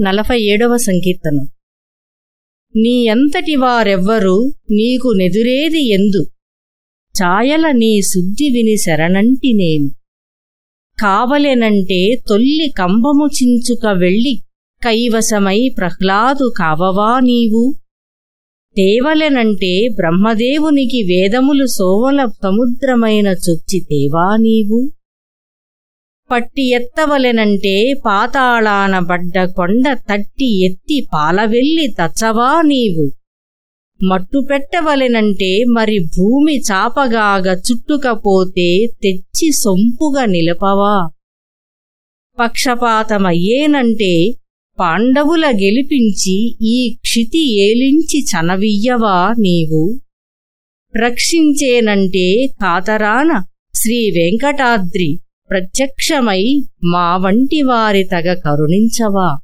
నలభై ఏడవ సంకీర్తనం. నీ ఎంతటి వారెవ్వరు నీకు నెదురేది ఎందు. ఛాయల నీ శుద్ధి విని శరణంటి నేను కావలెనంటే తొల్లి కంబము చించుక వెళ్ళి కైవశమై ప్రహ్లాదు కావవా నీవు? తేవలెనంటే బ్రహ్మదేవునికి వేదములు సోవల సముద్రమైన చొచ్చి తేవా నీవు? పట్టి ఎత్తవలెనంటే పాతాళాన బడ్డ కొండ తట్టి ఎత్తి పాలవెల్లి తచ్చవా నీవు. మట్టు పెట్టవలెనంటే మరి భూమి చాపగాగ చుట్టుకపోతే తెచ్చి సొంపుగా నిలపవా. పక్షపాతమయ్యేనంటే పాండవుల గెలిపించి ఈ క్షితి ఏలించి చనవియ్యవా నీవు. రక్షించేనంటే కాతరాన శ్రీ వెంకటాద్రి ప్రత్యక్షమై మా వంటి వారి తగ కరుణించవా?